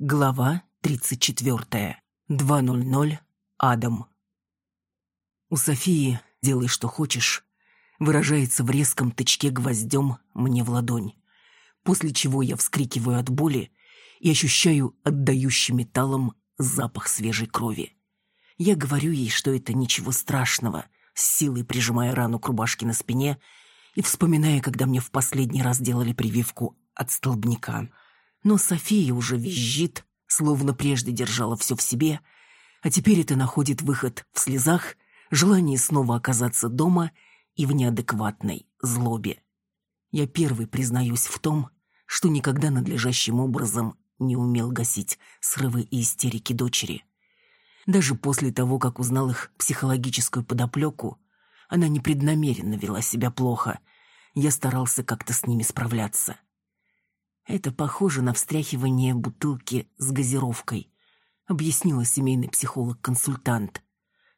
Глава 34. 2.00. Адам. У Софии «делай, что хочешь» выражается в резком тычке гвоздем мне в ладонь, после чего я вскрикиваю от боли и ощущаю отдающий металлом запах свежей крови. Я говорю ей, что это ничего страшного, с силой прижимая рану к рубашке на спине и вспоминая, когда мне в последний раз делали прививку от столбняка – но София уже визжит, словно прежде держала все в себе, а теперь это находит выход в слезах, желании снова оказаться дома и в неадекватной злобе. Я первый признаюсь в том, что никогда надлежащим образом не умел гасить срывы и истерики дочери. Даже после того, как узнал их психологическую подоплеку, она непреднамеренно вела себя плохо. Я старался как-то с ними справляться. Это похоже на встряхивание бутылки с газировкой, объяснила семейный психолог-консультант.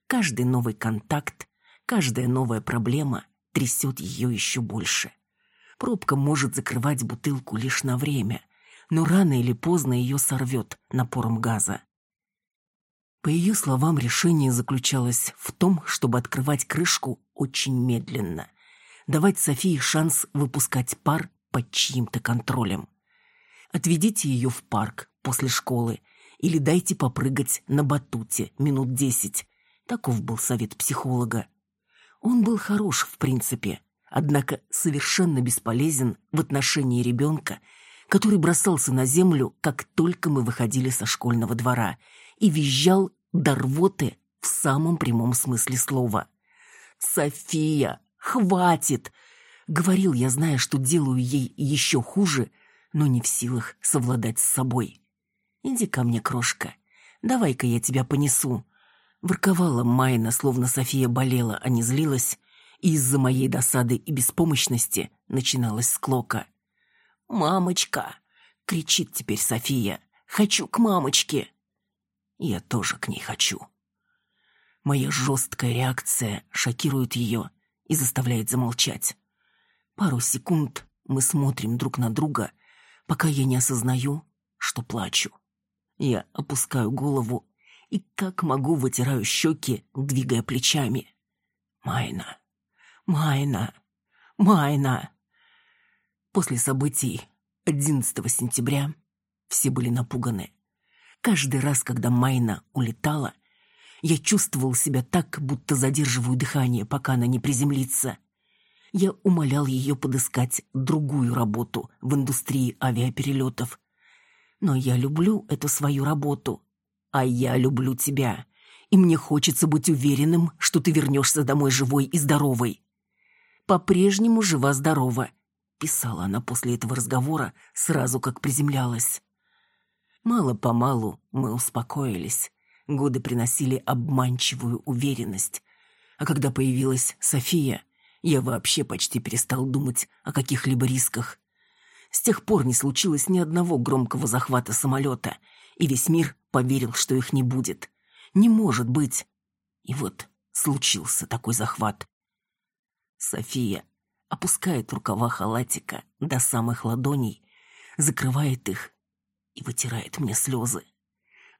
Каждый новый контакт, каждая новая проблема трясет ее еще больше. Пробка может закрывать бутылку лишь на время, но рано или поздно ее сорвет напором газа. По ее словам, решение заключалось в том, чтобы открывать крышку очень медленно, давать Софии шанс выпускать пар под чьим-то контролем. Отведите ее в парк после школы или дайте попрыгать на батуте минут десять. Таков был совет психолога. Он был хорош в принципе, однако совершенно бесполезен в отношении ребенка, который бросался на землю, как только мы выходили со школьного двора, и визжал до рвоты в самом прямом смысле слова. «София, хватит!» Говорил я, зная, что делаю ей еще хуже, но не в силах совладать с собой. «Иди ко мне, крошка, давай-ка я тебя понесу». Ворковала Майна, словно София болела, а не злилась, и из-за моей досады и беспомощности начиналась склока. «Мамочка!» — кричит теперь София. «Хочу к мамочке!» Я тоже к ней хочу. Моя жесткая реакция шокирует ее и заставляет замолчать. Пару секунд мы смотрим друг на друга, пока я не осознаю, что плачу. Я опускаю голову и как могу вытираю щеки, двигая плечами. Майна, Майна, Майна. После событий 11 сентября все были напуганы. Каждый раз, когда Майна улетала, я чувствовал себя так, будто задерживаю дыхание, пока она не приземлится — я умолял ее подыскать другую работу в индустрии авиаперелетов. Но я люблю эту свою работу. А я люблю тебя. И мне хочется быть уверенным, что ты вернешься домой живой и здоровой. По-прежнему жива-здорова, писала она после этого разговора, сразу как приземлялась. Мало-помалу мы успокоились. Годы приносили обманчивую уверенность. А когда появилась София, я вообще почти перестал думать о каких-либо рисках. С тех пор не случилось ни одного громкого захвата самолета, и весь мир поверил, что их не будет. Не может быть. И вот случился такой захват. София опускает рукава халатика до самых ладоней, закрывает их и вытирает мне слезы.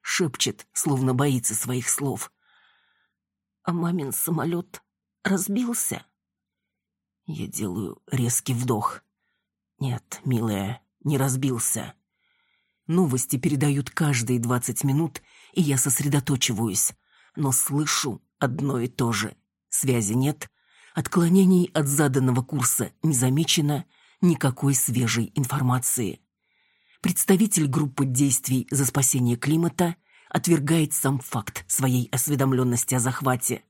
Шепчет, словно боится своих слов. А мамин самолет разбился? Я делаю резкий вдох. Нет, милая, не разбился. Новости передают каждые двадцать минут, и я сосредоточиваюсь. Но слышу одно и то же. Связи нет, отклонений от заданного курса не замечено, никакой свежей информации. Представитель группы действий за спасение климата отвергает сам факт своей осведомленности о захвате.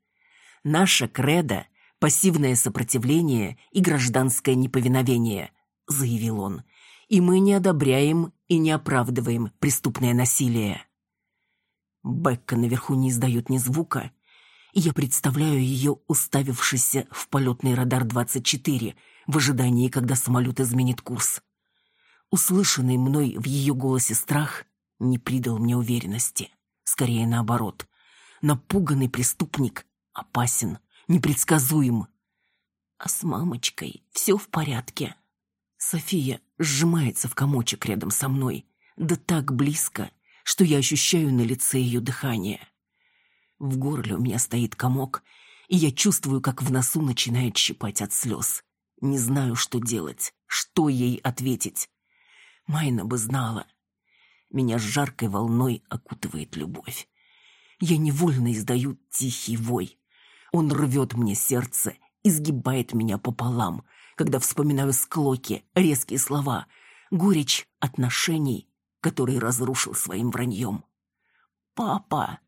Наша кредо пассивное сопротивление и гражданское неповиновение», — заявил он. «И мы не одобряем и не оправдываем преступное насилие». Бекка наверху не издает ни звука, я представляю ее уставившейся в полетный радар 24 в ожидании, когда самолет изменит курс. Услышанный мной в ее голосе страх не придал мне уверенности. Скорее наоборот. Напуганный преступник опасен непредсказуем. А с мамочкой все в порядке. София сжимается в комочек рядом со мной, да так близко, что я ощущаю на лице ее дыхание. В горле у меня стоит комок, и я чувствую, как в носу начинает щипать от слез. Не знаю, что делать, что ей ответить. Майна бы знала. Меня с жаркой волной окутывает любовь. Я невольно издаю тихий вой. Он рвет мне сердце, изгибает меня пополам, когда вспоминаю склоки, резкие слова, горечь отношений, которые разрушил своим враньем. «Папа!»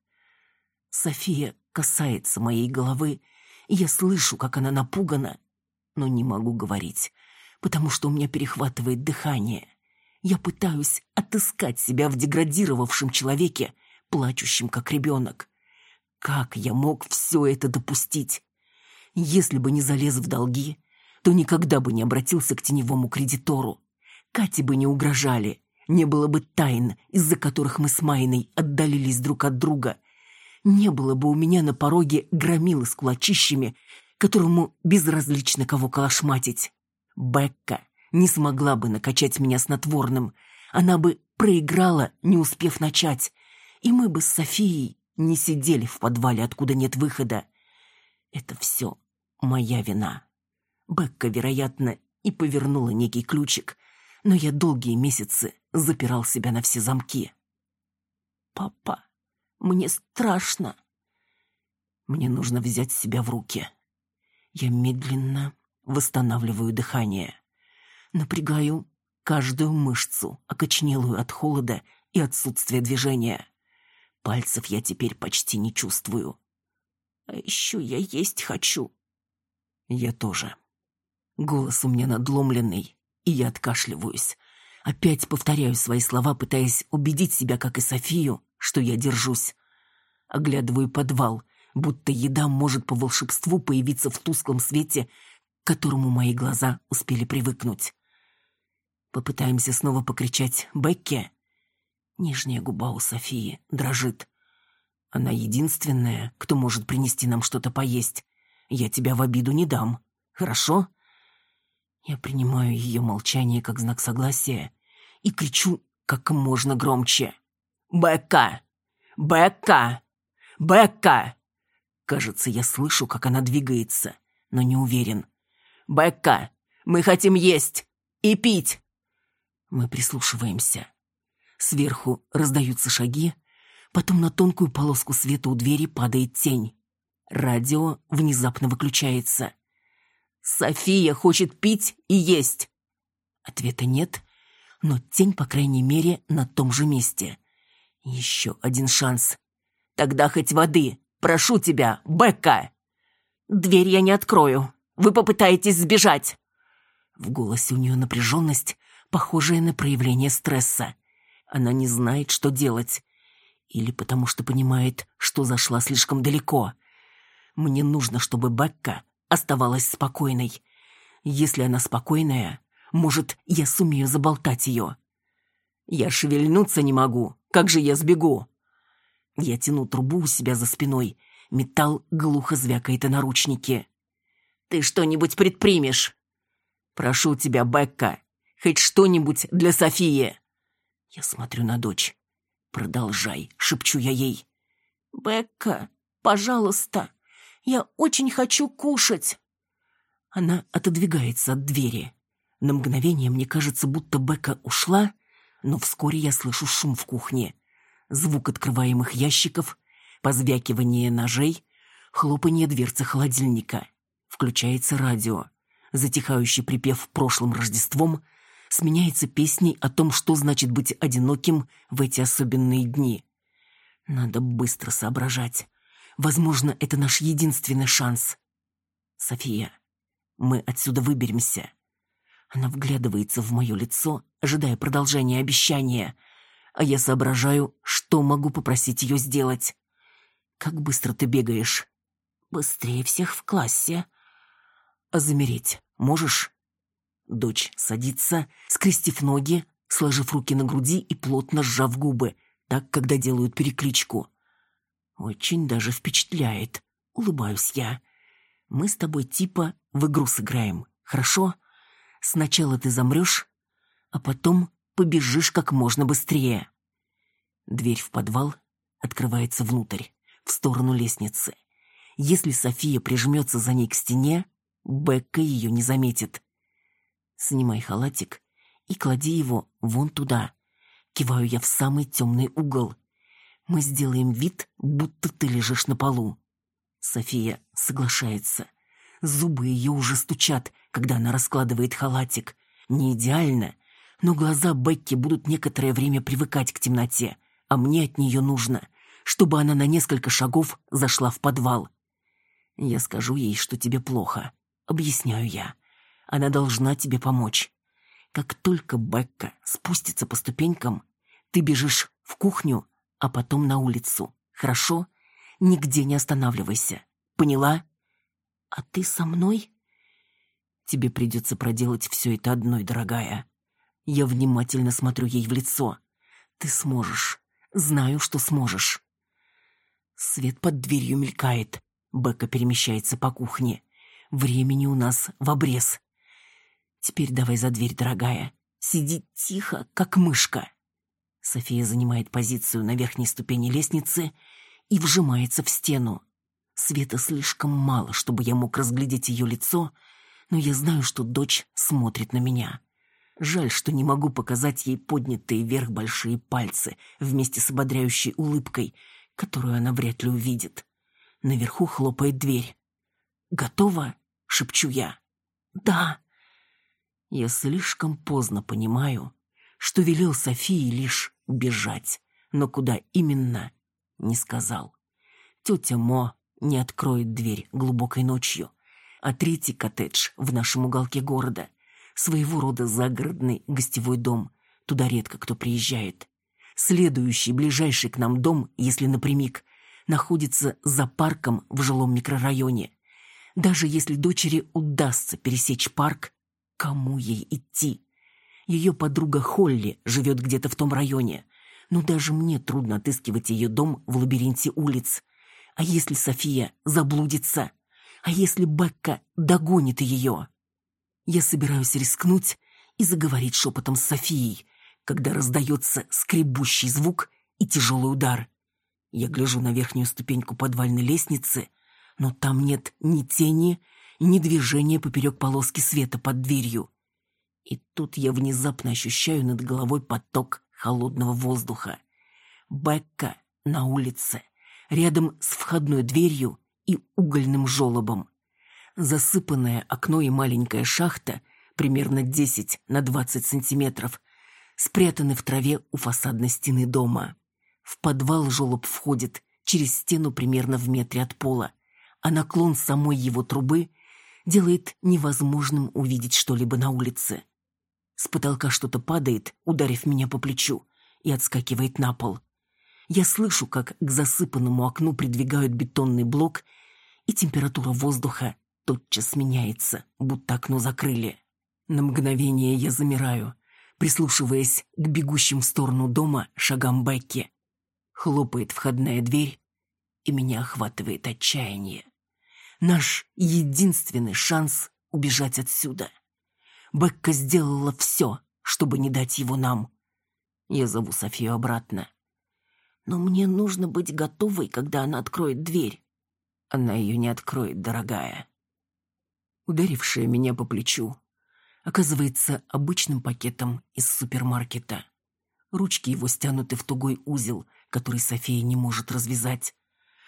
София касается моей головы, и я слышу, как она напугана, но не могу говорить, потому что у меня перехватывает дыхание. Я пытаюсь отыскать себя в деградировавшем человеке, плачущем как ребенок. Как я мог все это допустить? Если бы не залез в долги, то никогда бы не обратился к теневому кредитору. Кате бы не угрожали, не было бы тайн, из-за которых мы с Майной отдалились друг от друга. Не было бы у меня на пороге громилы с кулачищами, которому безразлично кого колошматить. Бекка не смогла бы накачать меня снотворным. Она бы проиграла, не успев начать. И мы бы с Софией не сидели в подвале, откуда нет выхода. Это все моя вина. Бекка, вероятно, и повернула некий ключик, но я долгие месяцы запирал себя на все замки. «Папа, мне страшно». Мне нужно взять себя в руки. Я медленно восстанавливаю дыхание. Напрягаю каждую мышцу, окочнелую от холода и отсутствия движения. Пальцев я теперь почти не чувствую. А еще я есть хочу. Я тоже. Голос у меня надломленный, и я откашливаюсь. Опять повторяю свои слова, пытаясь убедить себя, как и Софию, что я держусь. Оглядываю подвал, будто еда может по волшебству появиться в тусклом свете, к которому мои глаза успели привыкнуть. Попытаемся снова покричать «Бекке!» Нижняя губа у Софии дрожит. Она единственная, кто может принести нам что-то поесть. Я тебя в обиду не дам. Хорошо? Я принимаю ее молчание как знак согласия и кричу как можно громче. «Бекка! Бекка! Бекка!» Кажется, я слышу, как она двигается, но не уверен. «Бекка! Мы хотим есть и пить!» Мы прислушиваемся. Сверху раздаются шаги, потом на тонкую полоску света у двери падает тень. Радио внезапно выключается. «София хочет пить и есть!» Ответа нет, но тень, по крайней мере, на том же месте. Еще один шанс. «Тогда хоть воды! Прошу тебя, Бекка!» «Дверь я не открою. Вы попытаетесь сбежать!» В голосе у нее напряженность, похожая на проявление стресса. Она не знает, что делать. Или потому что понимает, что зашла слишком далеко. Мне нужно, чтобы Бекка оставалась спокойной. Если она спокойная, может, я сумею заболтать ее. Я шевельнуться не могу. Как же я сбегу? Я тяну трубу у себя за спиной. Металл глухо звякает о наручнике. Ты что-нибудь предпримешь? Прошу тебя, Бекка, хоть что-нибудь для Софии. Я смотрю на дочь. «Продолжай», — шепчу я ей. «Бекка, пожалуйста, я очень хочу кушать». Она отодвигается от двери. На мгновение мне кажется, будто Бекка ушла, но вскоре я слышу шум в кухне. Звук открываемых ящиков, позвякивание ножей, хлопанье дверцы холодильника. Включается радио. Затихающий припев прошлым Рождеством сменяется песней о том, что значит быть одиноким в эти особенные дни. Надо быстро соображать. Возможно, это наш единственный шанс. София, мы отсюда выберемся. Она вглядывается в мое лицо, ожидая продолжения обещания, а я соображаю, что могу попросить ее сделать. Как быстро ты бегаешь? Быстрее всех в классе. А замереть можешь? Дочь садится, скрестив ноги, сложив руки на груди и плотно сжав губы, так, когда делают перекличку. Очень даже впечатляет. Улыбаюсь я. Мы с тобой типа в игру сыграем, хорошо? Сначала ты замрешь, а потом побежишь как можно быстрее. Дверь в подвал открывается внутрь, в сторону лестницы. Если София прижмется за ней к стене, Бекка ее не заметит. Снимай халатик и клади его вон туда. Киваю я в самый темный угол. Мы сделаем вид, будто ты лежишь на полу. София соглашается. Зубы ее уже стучат, когда она раскладывает халатик. Не идеально, но глаза Бекки будут некоторое время привыкать к темноте, а мне от нее нужно, чтобы она на несколько шагов зашла в подвал. Я скажу ей, что тебе плохо. Объясняю я. Она должна тебе помочь. Как только Бекка спустится по ступенькам, ты бежишь в кухню, а потом на улицу. Хорошо? Нигде не останавливайся. Поняла? А ты со мной? Тебе придется проделать все это одной, дорогая. Я внимательно смотрю ей в лицо. Ты сможешь. Знаю, что сможешь. Свет под дверью мелькает. Бекка перемещается по кухне. Времени у нас в обрез. Теперь давай за дверь, дорогая. Сиди тихо, как мышка. София занимает позицию на верхней ступени лестницы и вжимается в стену. Света слишком мало, чтобы я мог разглядеть ее лицо, но я знаю, что дочь смотрит на меня. Жаль, что не могу показать ей поднятые вверх большие пальцы вместе с ободряющей улыбкой, которую она вряд ли увидит. Наверху хлопает дверь. «Готова?» — шепчу я. «Да». Я слишком поздно понимаю, что велел Софии лишь бежать, но куда именно — не сказал. Тетя Мо не откроет дверь глубокой ночью, а третий коттедж в нашем уголке города — своего рода загородный гостевой дом. Туда редко кто приезжает. Следующий, ближайший к нам дом, если напрямик, находится за парком в жилом микрорайоне. Даже если дочери удастся пересечь парк, кому ей идти? Ее подруга Холли живет где-то в том районе, но даже мне трудно отыскивать ее дом в лабиринте улиц. А если София заблудится? А если Бекка догонит ее? Я собираюсь рискнуть и заговорить шепотом с Софией, когда раздается скребущий звук и тяжелый удар. Я гляжу на верхнюю ступеньку подвальной лестницы, но там нет ни тени, ни движения поперек полоски света под дверью. И тут я внезапно ощущаю над головой поток холодного воздуха. Бекка на улице, рядом с входной дверью и угольным желобом. Засыпанное окно и маленькая шахта, примерно 10 на 20 сантиметров, спрятаны в траве у фасадной стены дома. В подвал жолоб входит через стену примерно в метре от пола, а наклон самой его трубы делает невозможным увидеть что-либо на улице. С потолка что-то падает, ударив меня по плечу, и отскакивает на пол. Я слышу, как к засыпанному окну придвигают бетонный блок, и температура воздуха тотчас меняется, будто окно закрыли. На мгновение я замираю, прислушиваясь к бегущим в сторону дома шагам Бекки. Хлопает входная дверь, и меня охватывает отчаяние. Наш единственный шанс убежать отсюда. Бекка сделала все, чтобы не дать его нам. Я зову Софию обратно. Но мне нужно быть готовой, когда она откроет дверь. Она ее не откроет, дорогая. Ударившая меня по плечу оказывается обычным пакетом из супермаркета. Ручки его стянуты в тугой узел, который София не может развязать.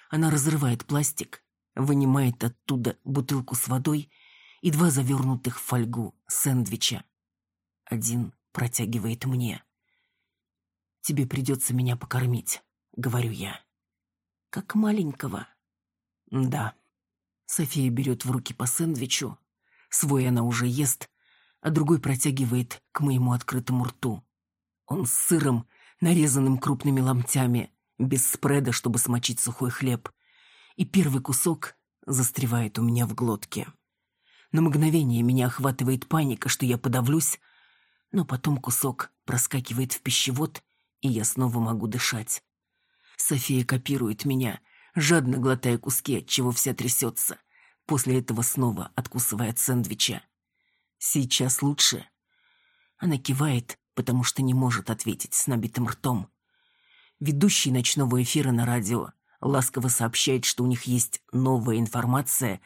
Она разрывает пластик, вынимает оттуда бутылку с водой и два завернутых в фольгу сэндвича. Один протягивает мне. «Тебе придется меня покормить», — говорю я. «Как маленького?» «Да». София берет в руки по сэндвичу. Свой она уже ест, а другой протягивает к моему открытому рту. Он с сыром, нарезанным крупными ломтями, без спреда, чтобы смочить сухой хлеб. И первый кусок застревает у меня в глотке. На мгновение меня охватывает паника, что я подавлюсь, но потом кусок проскакивает в пищевод, и я снова могу дышать. София копирует меня, жадно глотая куски, от чего вся трясется, после этого снова откусывая от сэндвича. «Сейчас лучше?» Она кивает, потому что не может ответить с набитым ртом. Ведущий ночного эфира на радио ласково сообщает, что у них есть новая информация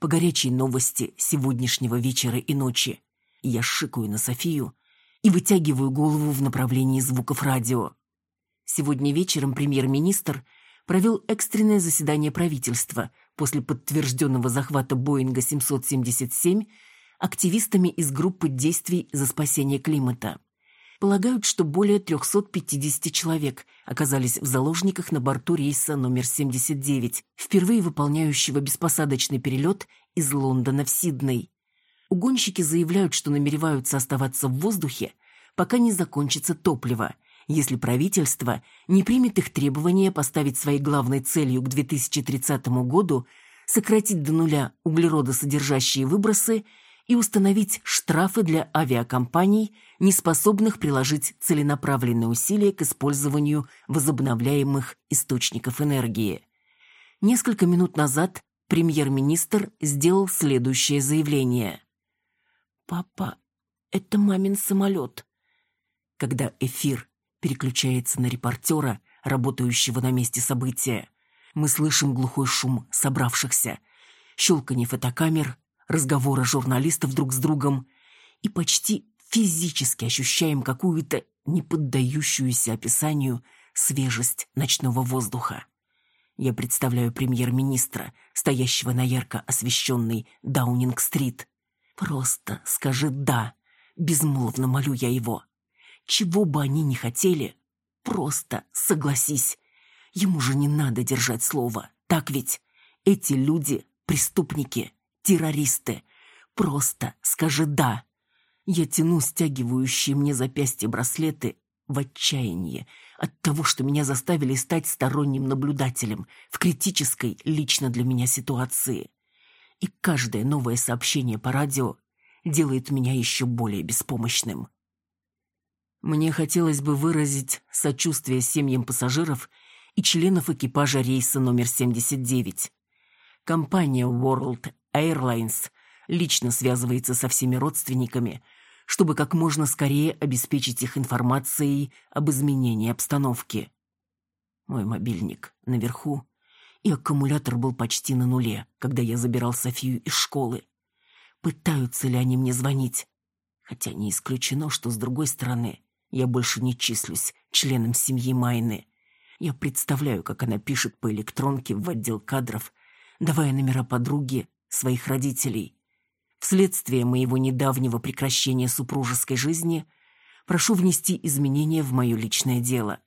по горячей новости сегодняшнего вечера и ночи. Я шикаю на Софию и вытягиваю голову в направлении звуков радио. Сегодня вечером премьер-министр провел экстренное заседание правительства после подтвержденного захвата Боинга 777 активистами из группы действий за спасение климата. Полагают, что более 350 человек оказались в заложниках на борту рейса номер 79, впервые выполняющего беспосадочный перелет из Лондона в Сидней. Угонщики заявляют, что намереваются оставаться в воздухе, пока не закончится топливо, если правительство не примет их требования поставить своей главной целью к 2030 году сократить до нуля углеродосодержащие выбросы и установить штрафы для авиакомпаний, не способных приложить целенаправленные усилия к использованию возобновляемых источников энергии. Несколько минут назад премьер-министр сделал следующее заявление. «Папа, это мамин самолет». Когда эфир переключается на репортера, работающего на месте события, мы слышим глухой шум собравшихся, щелканье фотокамер, разговоры журналистов друг с другом и почти физически ощущаем какую-то неподдающуюся описанию свежесть ночного воздуха. Я представляю премьер-министра, стоящего на ярко освещенной Даунинг-стрит. Просто скажи «да», безмолвно молю я его. Чего бы они ни хотели, просто согласись. Ему же не надо держать слово, так ведь? Эти люди — преступники, террористы. Просто скажи «да». Я тяну стягивающие мне запястья браслеты в отчаянии от того, что меня заставили стать сторонним наблюдателем в критической лично для меня ситуации. И каждое новое сообщение по радио делает меня еще более беспомощным. Мне хотелось бы выразить сочувствие семьям пассажиров и членов экипажа рейса номер 79. Компания World Airlines лично связывается со всеми родственниками, чтобы как можно скорее обеспечить их информацией об изменении обстановки. Мой мобильник наверху, и аккумулятор был почти на нуле, когда я забирал Софию из школы. Пытаются ли они мне звонить? Хотя не исключено, что с другой стороны я больше не числюсь членом семьи Майны. Я представляю, как она пишет по электронке в отдел кадров, давая номера подруги своих родителей. Вследствие моего недавнего прекращения супружеской жизни прошу внести изменения в мое личное дело.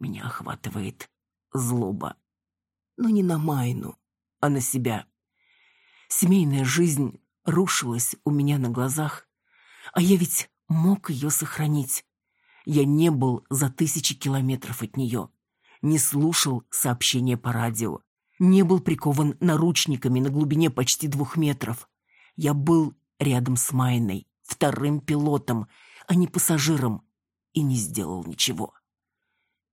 Меня охватывает злоба. Но не на Майну, а на себя. Семейная жизнь рушилась у меня на глазах, а я ведь мог ее сохранить. Я не был за тысячи километров от нее, не слушал сообщения по радио, не был прикован наручниками на глубине почти двух метров. Я был рядом с Майной, вторым пилотом, а не пассажиром, и не сделал ничего.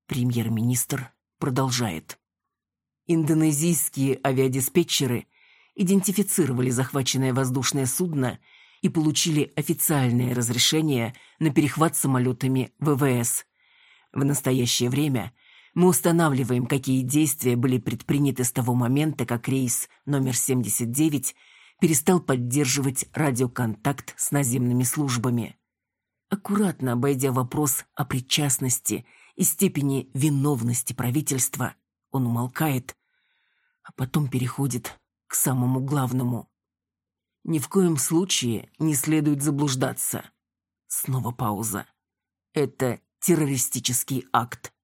Премьер-министр продолжает. Индонезийские авиадиспетчеры идентифицировали захваченное воздушное судно – и получили официальное разрешение на перехват самолетами ВВС. В настоящее время мы устанавливаем, какие действия были предприняты с того момента, как рейс номер 79 перестал поддерживать радиоконтакт с наземными службами. Аккуратно обойдя вопрос о причастности и степени виновности правительства, он умолкает, а потом переходит к самому главному. Ни в коем случае не следует заблуждаться. Снова пауза. Это террористический акт.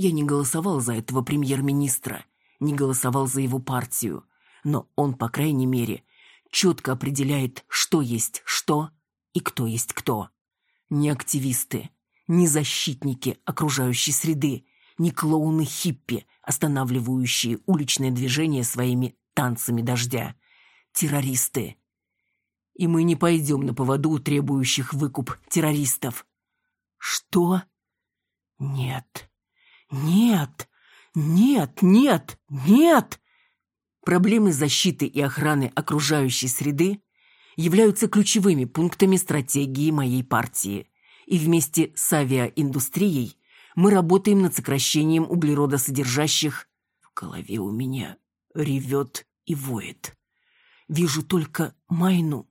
Я не голосовал за этого премьер-министра, не голосовал за его партию, но он, по крайней мере, четко определяет, что есть что и кто есть кто. Не активисты, не защитники окружающей среды, не клоуны-хиппи, останавливающие уличное движение своими танцами дождя – террористы. И мы не пойдем на поводу требующих выкуп террористов. Что? Нет. Нет. Нет, нет, нет. Проблемы защиты и охраны окружающей среды являются ключевыми пунктами стратегии моей партии. И вместе с авиаиндустрией Мы работаем над сокращением углеродосодержащих. В голове у меня ревет и воет. Вижу только Майну,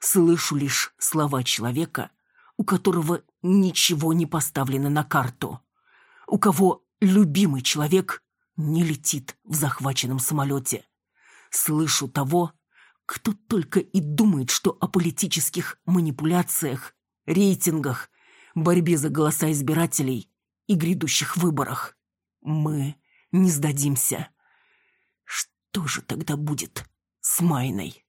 слышу лишь слова человека, у которого ничего не поставлено на карту, у кого любимый человек не летит в захваченном самолете. Слышу того, кто только и думает, что о политических манипуляциях, рейтингах, борьбе за голоса избирателей и грядущих выборах. Мы не сдадимся. Что же тогда будет с Майной?